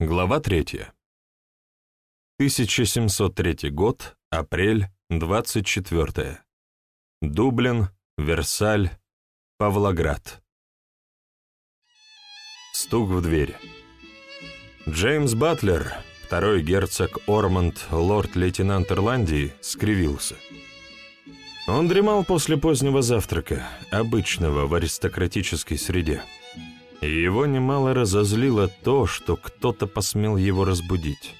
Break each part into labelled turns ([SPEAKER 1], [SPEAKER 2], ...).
[SPEAKER 1] Глава 3. 1703 год, апрель, 24. Дублин, Версаль, Павлоград. Стук в дверь. Джеймс Батлер, второй герцог Ормонд, лорд-лейтенант Ирландии, скривился. Он дремал после позднего завтрака, обычного в аристократической среде. И его немало разозлило то, что кто-то посмел его разбудить.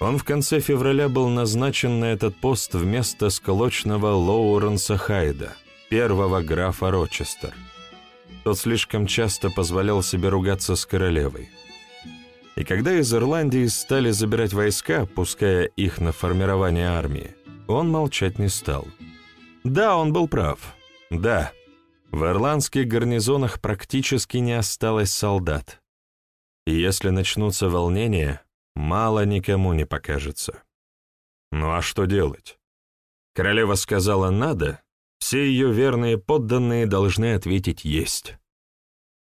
[SPEAKER 1] Он в конце февраля был назначен на этот пост вместо сколочного Лоуренса Хайда, первого графа Рочестер. Тот слишком часто позволял себе ругаться с королевой. И когда из Ирландии стали забирать войска, пуская их на формирование армии, он молчать не стал. Да, он был прав. Да, в ирландских гарнизонах практически не осталось солдат. И если начнутся волнения, мало никому не покажется. Ну а что делать? Королева сказала «надо», все ее верные подданные должны ответить «есть».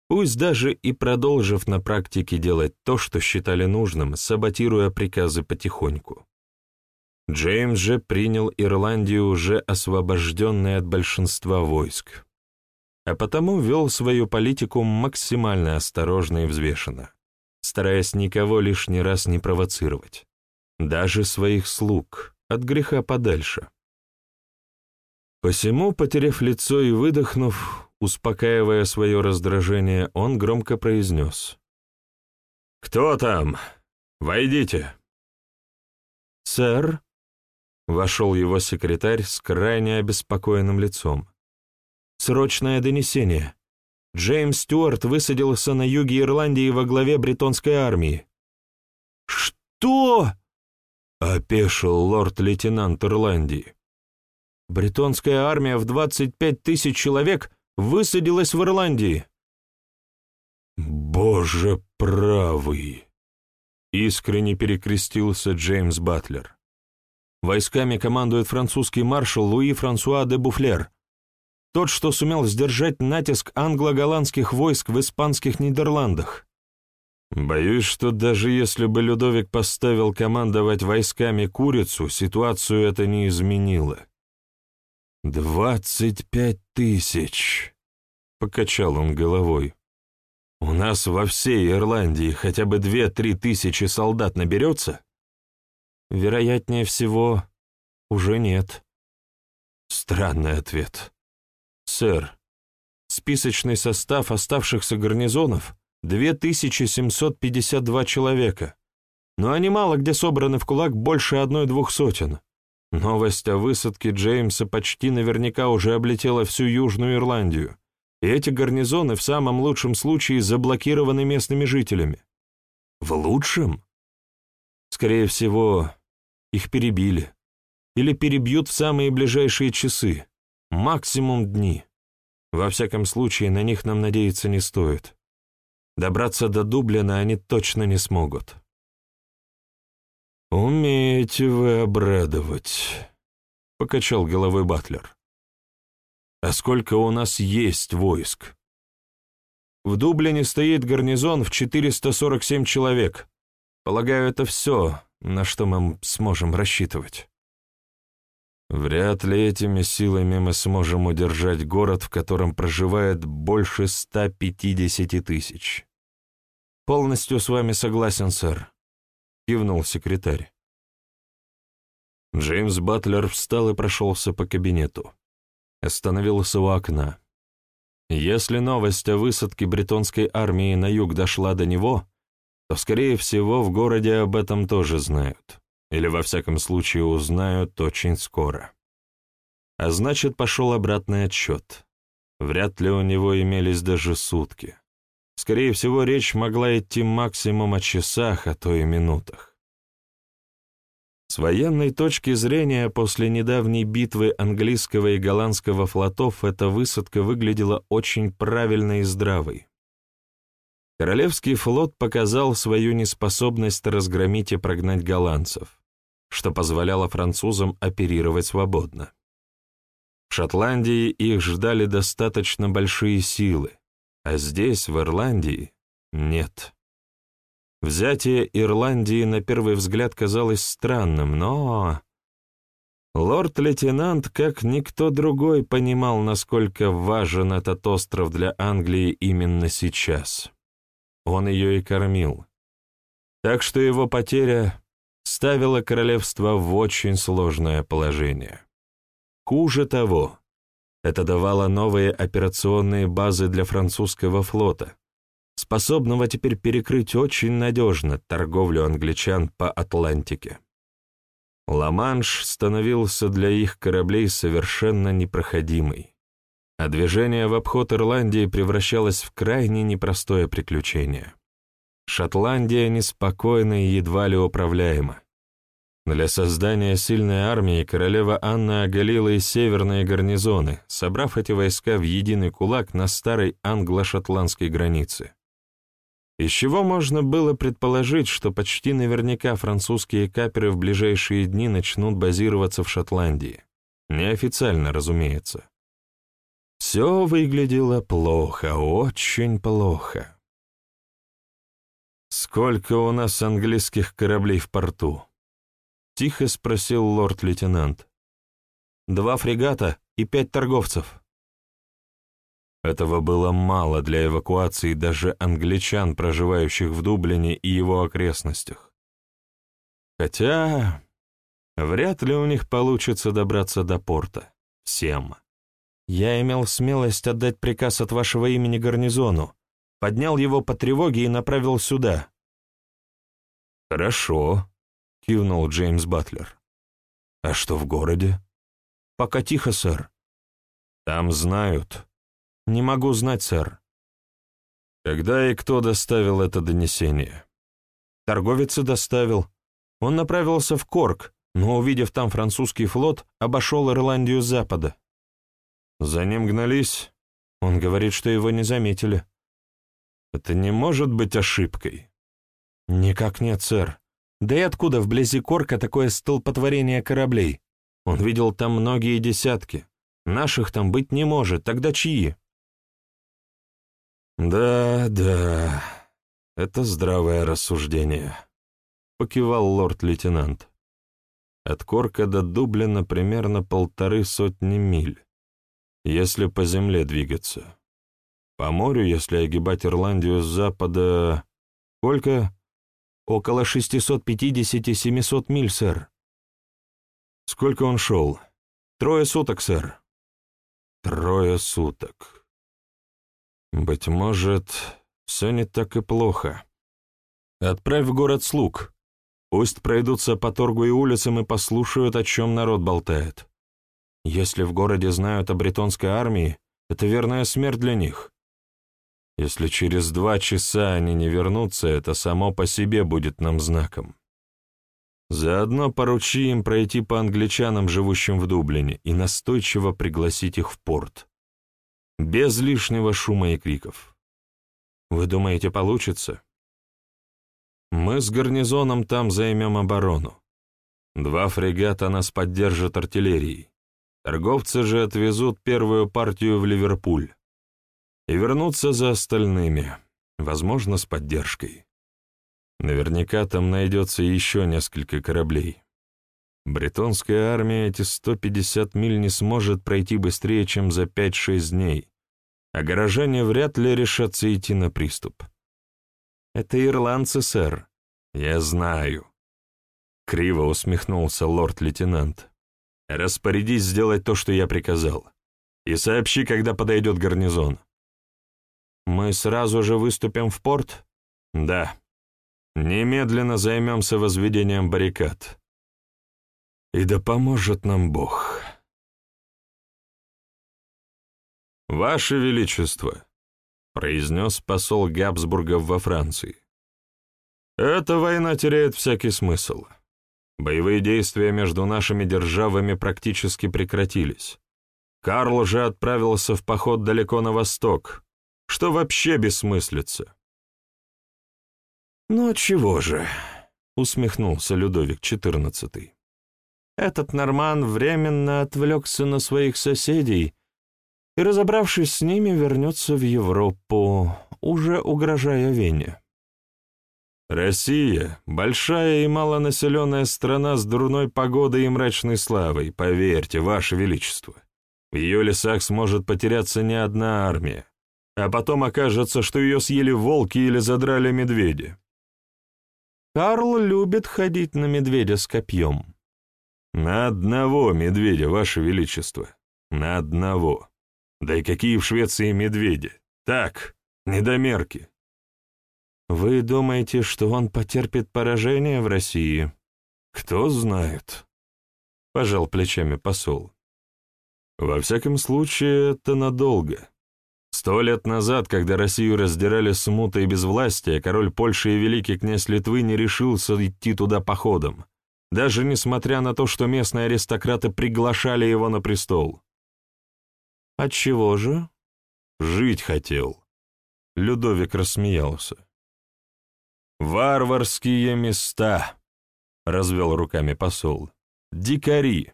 [SPEAKER 1] Пусть даже и продолжив на практике делать то, что считали нужным, саботируя приказы потихоньку. Джеймс же принял Ирландию уже освобожденной от большинства войск а потому вел свою политику максимально осторожно и взвешенно, стараясь никого лишний раз не провоцировать, даже своих слуг, от греха подальше. Посему, потеряв лицо и выдохнув, успокаивая свое раздражение, он громко произнес. «Кто там? Войдите!» «Сэр?» — вошел его секретарь с крайне обеспокоенным лицом. Срочное донесение. Джеймс Стюарт высадился на юге Ирландии во главе бритонской армии. «Что?» — опешил лорд-лейтенант Ирландии. «Бритонская армия в 25 тысяч человек высадилась в Ирландии». «Боже правый!» — искренне перекрестился Джеймс Батлер. Войсками командует французский маршал Луи Франсуа де Буфлер. Тот, что сумел сдержать натиск англо-голландских войск в испанских Нидерландах. Боюсь, что даже если бы Людовик поставил командовать войсками курицу, ситуацию это не изменило. «Двадцать пять тысяч!» — покачал он головой. «У нас во всей Ирландии хотя бы две-три тысячи солдат наберется?» «Вероятнее всего, уже нет». Странный ответ. «Сэр, списочный состав оставшихся гарнизонов — 2752 человека, но они мало где собраны в кулак больше одной-двух сотен. Новость о высадке Джеймса почти наверняка уже облетела всю Южную Ирландию, и эти гарнизоны в самом лучшем случае заблокированы местными жителями. В лучшем? Скорее всего, их перебили. Или перебьют в самые ближайшие часы максимум дни. Во всяком случае, на них нам надеяться не стоит. Добраться до Дублина они точно не смогут. «Умеете вы обрадовать», — покачал головой Батлер. «А сколько у нас есть войск?» «В Дублине стоит гарнизон в 447 человек. Полагаю, это все, на что мы сможем рассчитывать». Вряд ли этими силами мы сможем удержать город, в котором проживает больше 150 тысяч. Полностью с вами согласен, сэр, кивнул секретарь. Джеймс Батлер встал и прошелся по кабинету. Остановился у окна. Если новость о высадке бритонской армии на юг дошла до него, то, скорее всего, в городе об этом тоже знают или во всяком случае узнают очень скоро. А значит, пошел обратный отчет. Вряд ли у него имелись даже сутки. Скорее всего, речь могла идти максимум о часах, а то и минутах. С военной точки зрения, после недавней битвы английского и голландского флотов эта высадка выглядела очень правильной и здравой. Королевский флот показал свою неспособность разгромить и прогнать голландцев, что позволяло французам оперировать свободно. В Шотландии их ждали достаточно большие силы, а здесь, в Ирландии, нет. Взятие Ирландии на первый взгляд казалось странным, но... Лорд-лейтенант, как никто другой, понимал, насколько важен этот остров для Англии именно сейчас. Он ее и кормил. Так что его потеря ставила королевство в очень сложное положение. Хуже того, это давало новые операционные базы для французского флота, способного теперь перекрыть очень надежно торговлю англичан по Атлантике. Ла-Манш становился для их кораблей совершенно непроходимый, а движение в обход Ирландии превращалось в крайне непростое приключение. Шотландия неспокойна и едва ли управляема. Для создания сильной армии королева Анна оголила и северные гарнизоны, собрав эти войска в единый кулак на старой англо-шотландской границе из чего можно было предположить, что почти наверняка французские каперы в ближайшие дни начнут базироваться в Шотландии. Неофициально, разумеется. Все выглядело плохо, очень плохо. «Сколько у нас английских кораблей в порту?» — тихо спросил лорд-лейтенант. «Два фрегата и пять торговцев», этого было мало для эвакуации даже англичан, проживающих в Дублине и его окрестностях. Хотя вряд ли у них получится добраться до порта. Всем. Я имел смелость отдать приказ от вашего имени гарнизону, поднял его по тревоге и направил сюда. «Хорошо», — кивнул Джеймс Батлер. «А что в городе?» «Пока тихо, сэр». «Там знают. «Не могу знать, сэр». «Когда и кто доставил это донесение?» «Торговец доставил. Он направился в Корк, но, увидев там французский флот, обошел Ирландию с запада». «За ним гнались?» Он говорит, что его не заметили. «Это не может быть ошибкой?» «Никак нет, сэр. Да и откуда вблизи Корка такое столпотворение кораблей? Он видел там многие десятки. Наших там быть не может, тогда чьи?» «Да, да, это здравое рассуждение», — покивал лорд-лейтенант. От Корка до Дублина примерно полторы сотни миль, если по земле двигаться. По морю, если огибать Ирландию с запада... Сколько? Около 650-700 миль, сэр. Сколько он шел? Трое суток, сэр. Трое суток. Быть может, все не так и плохо. Отправь в город слуг. Пусть пройдутся по торгу и улицам и послушают, о чем народ болтает. Если в городе знают о бретонской армии, это верная смерть для них. Если через два часа они не вернутся, это само по себе будет нам знаком. Заодно поручи им пройти по англичанам, живущим в Дублине, и настойчиво пригласить их в порт. Без лишнего шума и криков. Вы думаете, получится? Мы с гарнизоном там займем оборону. Два фрегата нас поддержат артиллерией. Торговцы же отвезут первую партию в Ливерпуль и вернутся за остальными, возможно, с поддержкой. Наверняка там найдется еще несколько кораблей. Бретонская армия эти 150 миль не сможет пройти быстрее, чем за 5-6 дней, а горожане вряд ли решатся идти на приступ. «Это ирландцы, сэр». «Я знаю». Криво усмехнулся лорд-лейтенант. «Распорядись сделать то, что я приказал, и сообщи, когда подойдет гарнизон». «Мы сразу же выступим в порт?» «Да. Немедленно займемся возведением баррикад». И да поможет нам Бог. «Ваше Величество», — произнес посол Габсбурга во Франции, — «эта война теряет всякий смысл. Боевые действия между нашими державами практически прекратились. Карл же отправился в поход далеко на восток, что вообще бессмыслица». «Ну чего же?» — усмехнулся Людовик XIV. Этот норман временно отвлекся на своих соседей и, разобравшись с ними, вернется в Европу, уже угрожая Вене. Россия — большая и малонаселенная страна с дурной погодой и мрачной славой, поверьте, Ваше Величество. В ее лесах сможет потеряться не одна армия, а потом окажется, что ее съели волки или задрали медведи. Карл любит ходить на медведя с копьем. На одного медведя, Ваше Величество, на одного. Да и какие в Швеции медведи? Так, недомерки. Вы думаете, что он потерпит поражение в России? Кто знает. Пожал плечами посол. Во всяком случае, это надолго. Сто лет назад, когда Россию раздирали смута и безвластие, король Польши и великий князь Литвы не решился идти туда походом, даже несмотря на то, что местные аристократы приглашали его на престол. Отчего же? Жить хотел. Людовик рассмеялся. «Варварские места!» — развел руками посол. «Дикари!»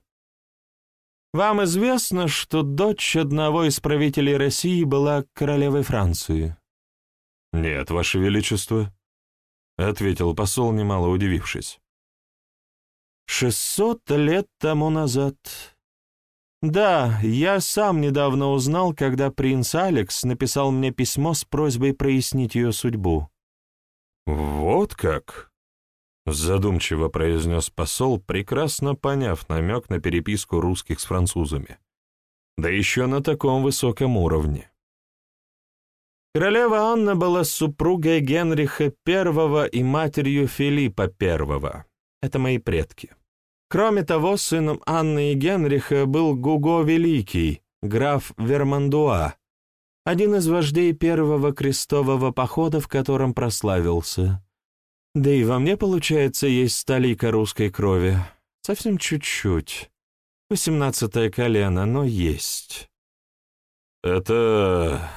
[SPEAKER 1] «Вам известно, что дочь одного из правителей России была королевой Франции?» «Нет, Ваше Величество», — ответил посол, немало удивившись. «Шестьсот лет тому назад. Да, я сам недавно узнал, когда принц Алекс написал мне письмо с просьбой прояснить ее судьбу. «Вот как?» — задумчиво произнес посол, прекрасно поняв намек на переписку русских с французами. Да еще на таком высоком уровне. Королева Анна была супругой Генриха I и матерью Филиппа I. Это мои предки. Кроме того, сыном Анны и Генриха был Гуго Великий, граф Вермандуа, один из вождей первого крестового похода, в котором прославился. Да и во мне, получается, есть столика русской крови. Совсем чуть-чуть. Восемнадцатое колено, но есть. «Это...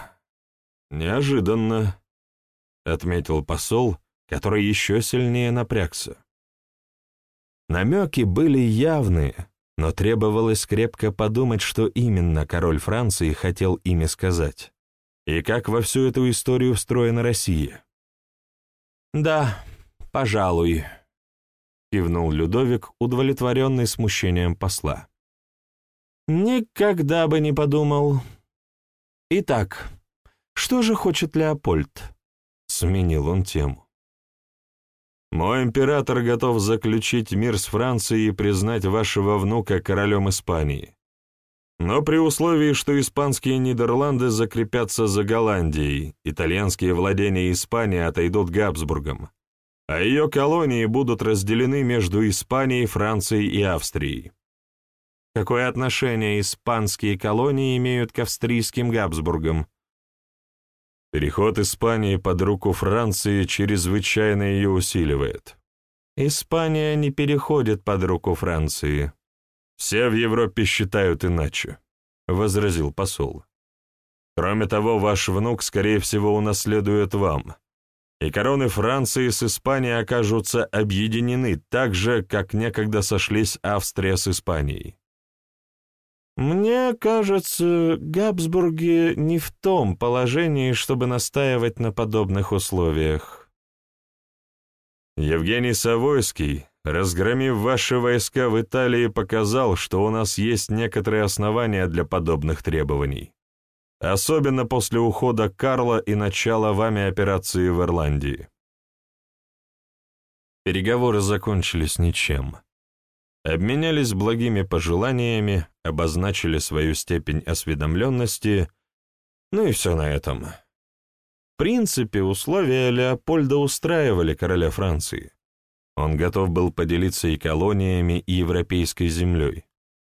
[SPEAKER 1] неожиданно», — отметил посол, который еще сильнее напрягся. Намеки были явные, но требовалось крепко подумать, что именно король Франции хотел ими сказать и как во всю эту историю встроена Россия. «Да, пожалуй», — кивнул Людовик, удовлетворенный смущением посла. «Никогда бы не подумал. Итак, что же хочет Леопольд?» — сменил он тему. «Мой император готов заключить мир с Францией и признать вашего внука королем Испании но при условии, что испанские Нидерланды закрепятся за Голландией, итальянские владения Испании отойдут Габсбургам, а ее колонии будут разделены между Испанией, Францией и Австрией. Какое отношение испанские колонии имеют к австрийским Габсбургам? Переход Испании под руку Франции чрезвычайно ее усиливает. Испания не переходит под руку Франции, «Все в Европе считают иначе», — возразил посол. «Кроме того, ваш внук, скорее всего, унаследует вам, и короны Франции с Испанией окажутся объединены так же, как некогда сошлись Австрия с Испанией». «Мне кажется, Габсбурги не в том положении, чтобы настаивать на подобных условиях». Евгений Савойский, разгромив ваши войска в Италии, показал, что у нас есть некоторые основания для подобных требований. Особенно после ухода Карла и начала вами операции в Ирландии. Переговоры закончились ничем. Обменялись благими пожеланиями, обозначили свою степень осведомленности, ну и все на этом. В принципе, условия Леопольда устраивали короля Франции. Он готов был поделиться и колониями, и европейской землей.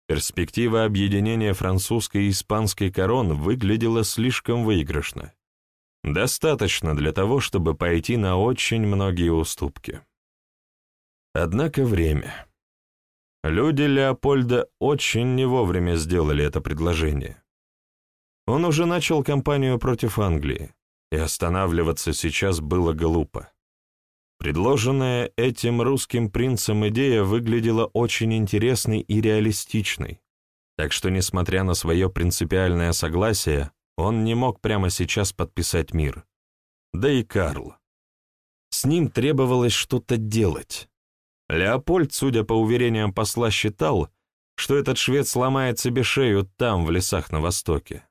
[SPEAKER 1] Перспектива объединения французской и испанской корон выглядела слишком выигрышно. Достаточно для того, чтобы пойти на очень многие уступки. Однако время. Люди Леопольда очень не вовремя сделали это предложение. Он уже начал кампанию против Англии, и останавливаться сейчас было глупо. Предложенная этим русским принцем идея выглядела очень интересной и реалистичной, так что, несмотря на свое принципиальное согласие, он не мог прямо сейчас подписать мир. Да и Карл. С ним требовалось что-то делать. Леопольд, судя по уверениям посла, считал, что этот швед сломает себе шею там, в лесах на востоке.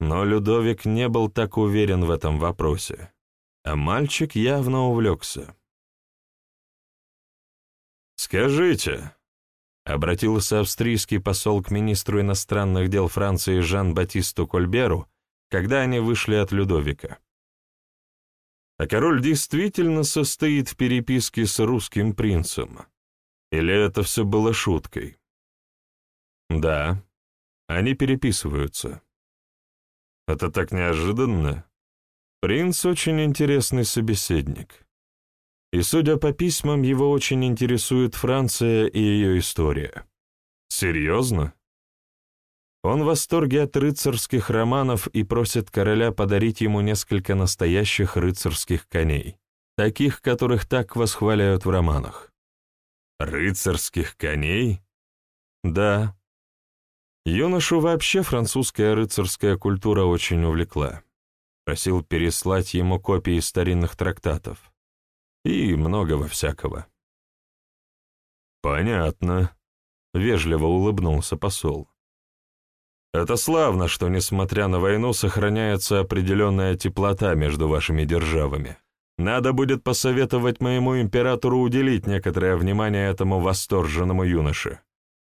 [SPEAKER 1] Но Людовик не был так уверен в этом вопросе, а мальчик явно увлекся. «Скажите», — обратился австрийский посол к министру иностранных дел Франции Жан-Батисту Кольберу, когда они вышли от Людовика. А король действительно состоит в переписке с русским принцем? Или это все было шуткой? Да, они переписываются. Это так неожиданно. Принц очень интересный собеседник. И, судя по письмам, его очень интересует Франция и ее история. Серьезно? Он в восторге от рыцарских романов и просит короля подарить ему несколько настоящих рыцарских коней, таких, которых так восхваляют в романах. Рыцарских коней? Да, Юношу вообще французская рыцарская культура очень увлекла. Просил переслать ему копии старинных трактатов. И многого всякого. «Понятно», — вежливо улыбнулся посол. «Это славно, что, несмотря на войну, сохраняется определенная теплота между вашими державами. Надо будет посоветовать моему императору уделить некоторое внимание этому восторженному юноше.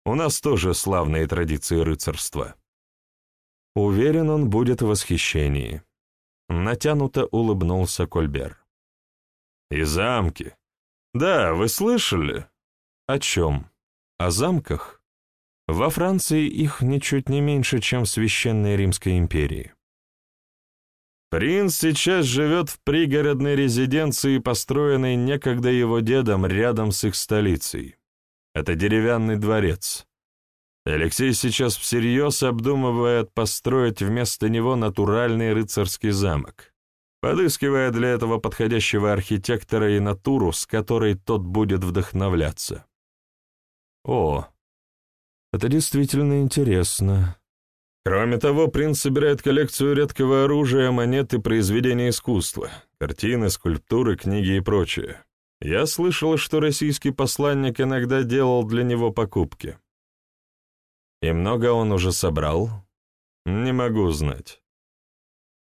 [SPEAKER 1] У нас тоже славные традиции рыцарства. Уверен, он будет в восхищении. Натянуто улыбнулся Кольбер. И замки. Да, вы слышали? О чем? О замках? Во Франции их ничуть не меньше, чем в Священной Римской империи. Принц сейчас живет в пригородной резиденции, построенной некогда его дедом рядом с их столицей. Это деревянный дворец. Алексей сейчас всерьез обдумывает построить вместо него натуральный рыцарский замок, подыскивая для этого подходящего архитектора и натуру, с которой тот будет вдохновляться. О, это действительно интересно. Кроме того, принц собирает коллекцию редкого оружия, монет и произведений искусства, картины, скульптуры, книги и прочее. Я слышал, что российский посланник иногда делал для него покупки. И много он уже собрал? Не могу знать.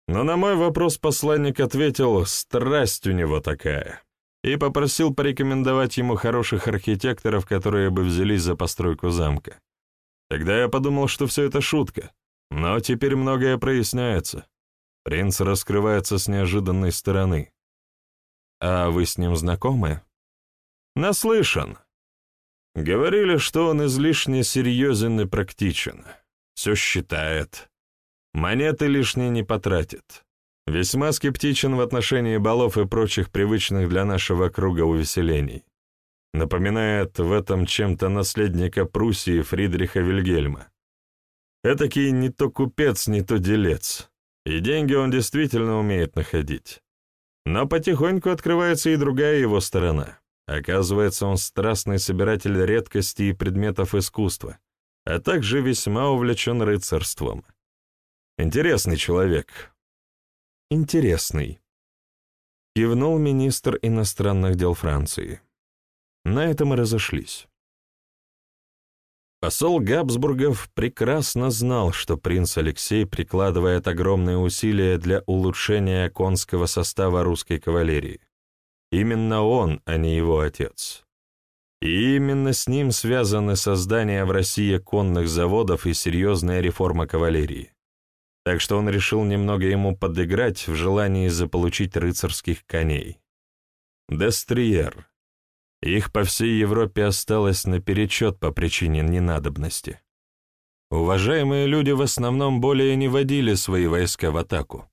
[SPEAKER 1] Но на мой вопрос посланник ответил, страсть у него такая, и попросил порекомендовать ему хороших архитекторов, которые бы взялись за постройку замка. Тогда я подумал, что все это шутка, но теперь многое проясняется. Принц раскрывается с неожиданной стороны. «А вы с ним знакомы?» «Наслышан. Говорили, что он излишне серьезен и практичен. Все считает. Монеты лишние не потратит. Весьма скептичен в отношении балов и прочих привычных для нашего круга увеселений. Напоминает в этом чем-то наследника Пруссии Фридриха Вильгельма. Этакий не то купец, не то делец. И деньги он действительно умеет находить. Но потихоньку открывается и другая его сторона. Оказывается, он страстный собиратель редкостей и предметов искусства, а также весьма увлечен рыцарством. Интересный человек. Интересный. Кивнул министр иностранных дел Франции. На этом и разошлись. Посол Габсбургов прекрасно знал, что принц Алексей прикладывает огромные усилия для улучшения конского состава русской кавалерии. Именно он, а не его отец. И именно с ним связаны создание в России конных заводов и серьезная реформа кавалерии. Так что он решил немного ему подыграть в желании заполучить рыцарских коней. Дестриер, их по всей Европе осталось наперечет по причине ненадобности. Уважаемые люди в основном более не водили свои войска в атаку,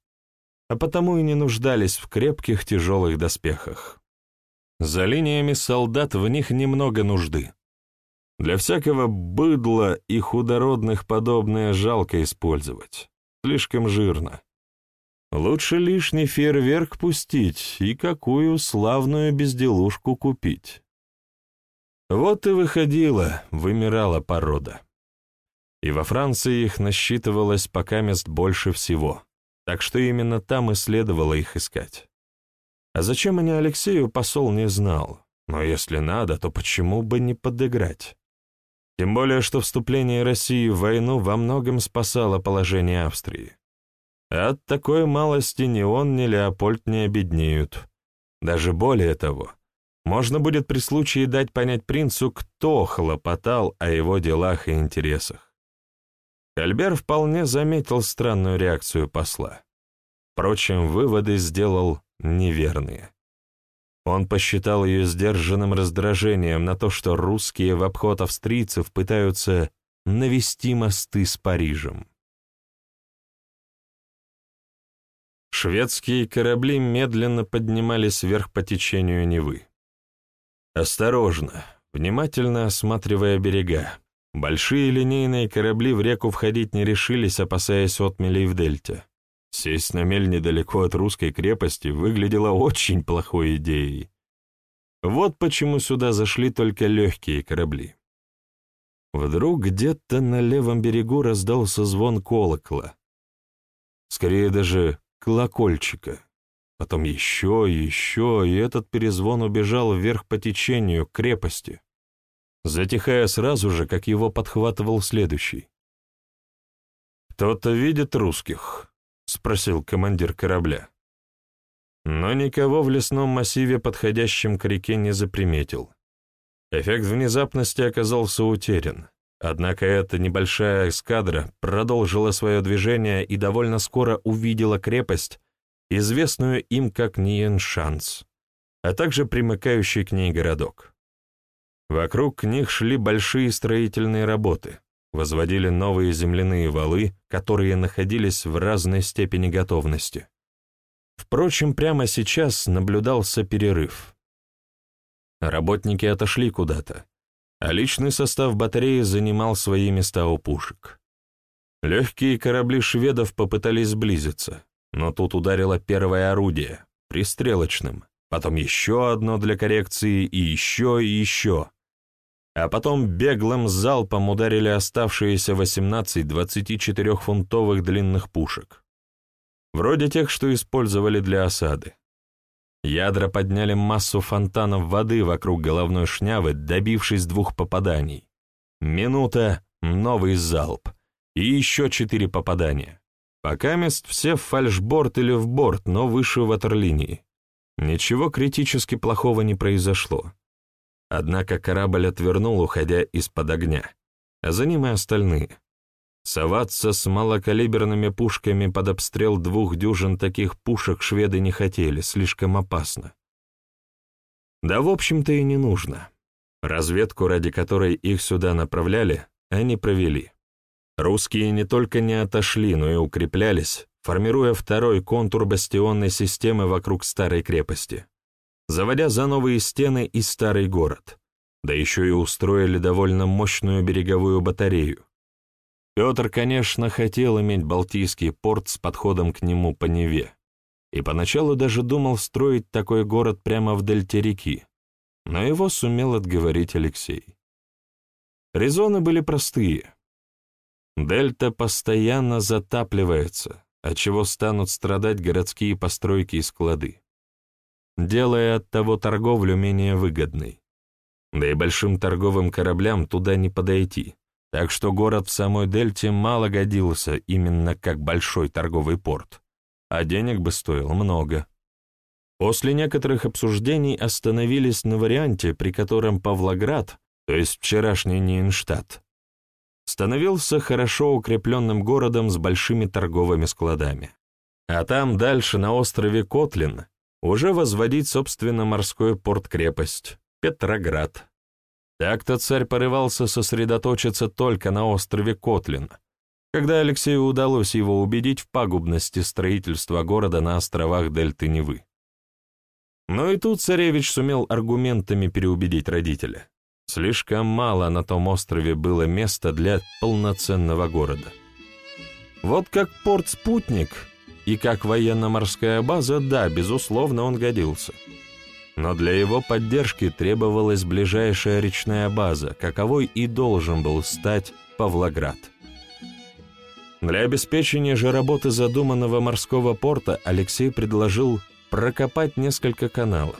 [SPEAKER 1] а потому и не нуждались в крепких тяжелых доспехах. За линиями солдат в них немного нужды. Для всякого быдла и худородных подобное жалко использовать. Слишком жирно. Лучше лишний фейерверк пустить и какую славную безделушку купить. Вот и выходила, вымирала порода. И во Франции их насчитывалось пока мест больше всего, так что именно там и следовало их искать. А зачем они Алексею, посол не знал. Но если надо, то почему бы не подыграть? Тем более, что вступление России в войну во многом спасало положение Австрии. От такой малости ни он, ни Леопольд не обеднеют. Даже более того, можно будет при случае дать понять принцу, кто хлопотал о его делах и интересах. Альбер вполне заметил странную реакцию посла. Впрочем, выводы сделал неверные. Он посчитал ее сдержанным раздражением на то, что русские в обход австрийцев пытаются навести мосты с Парижем. Шведские корабли медленно поднимались вверх по течению Невы. Осторожно, внимательно осматривая берега. Большие линейные корабли в реку входить не решились, опасаясь отмелей в дельте. Сесть на мель недалеко от русской крепости выглядело очень плохой идеей. Вот почему сюда зашли только легкие корабли. Вдруг где-то на левом берегу раздался звон колокола. Скорее даже колокольчика. Потом еще еще, и этот перезвон убежал вверх по течению, к крепости, затихая сразу же, как его подхватывал следующий. «Кто-то видит русских?» — спросил командир корабля. Но никого в лесном массиве, подходящем к реке, не заприметил. Эффект внезапности оказался утерян. Однако эта небольшая эскадра продолжила свое движение и довольно скоро увидела крепость, известную им как Ниеншанс, а также примыкающий к ней городок. Вокруг них шли большие строительные работы, возводили новые земляные валы, которые находились в разной степени готовности. Впрочем, прямо сейчас наблюдался перерыв. Работники отошли куда-то, а личный состав батареи занимал свои места у пушек. Легкие корабли шведов попытались сблизиться, но тут ударило первое орудие, пристрелочным, потом еще одно для коррекции и еще и еще. А потом беглым залпом ударили оставшиеся 18 24-фунтовых длинных пушек. Вроде тех, что использовали для осады. Ядра подняли массу фонтанов воды вокруг головной шнявы, добившись двух попаданий. Минута — новый залп. И еще четыре попадания. Пока мест все в фальшборд или в борт, но выше ватерлинии. Ничего критически плохого не произошло. Однако корабль отвернул, уходя из-под огня, а за ним и остальные. Соваться с малокалиберными пушками под обстрел двух дюжин таких пушек шведы не хотели, слишком опасно. Да, в общем-то, и не нужно. Разведку, ради которой их сюда направляли, они провели. Русские не только не отошли, но и укреплялись, формируя второй контур бастионной системы вокруг старой крепости, заводя за новые стены и старый город, да еще и устроили довольно мощную береговую батарею, Петр, конечно, хотел иметь Балтийский порт с подходом к нему по Неве, и поначалу даже думал строить такой город прямо в дельте реки, но его сумел отговорить Алексей. Резоны были простые. Дельта постоянно затапливается, отчего станут страдать городские постройки и склады, делая от того торговлю менее выгодной. Да и большим торговым кораблям туда не подойти, так что город в самой Дельте мало годился именно как большой торговый порт, а денег бы стоил много. После некоторых обсуждений остановились на варианте, при котором Павлоград, то есть вчерашний Нейнштадт, становился хорошо укрепленным городом с большими торговыми складами. А там дальше, на острове Котлин, уже возводить, собственно, морской порт-крепость, Петроград. Так-то царь порывался сосредоточиться только на острове Котлин, когда Алексею удалось его убедить в пагубности строительства города на островах Дельты Невы. Но и тут царевич сумел аргументами переубедить родителя. Слишком мало на том острове было места для полноценного города. Вот как порт-спутник и как военно-морская база, да, безусловно, он годился но для его поддержки требовалась ближайшая речная база, каковой и должен был стать Павлоград. Для обеспечения же работы задуманного морского порта Алексей предложил прокопать несколько каналов.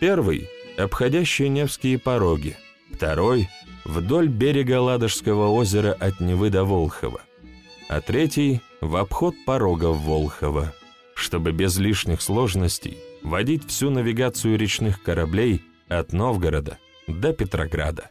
[SPEAKER 1] Первый — обходящие Невские пороги, второй — вдоль берега Ладожского озера от Невы до Волхова, а третий — в обход порогов Волхова, чтобы без лишних сложностей водить всю навигацию речных кораблей от Новгорода до Петрограда.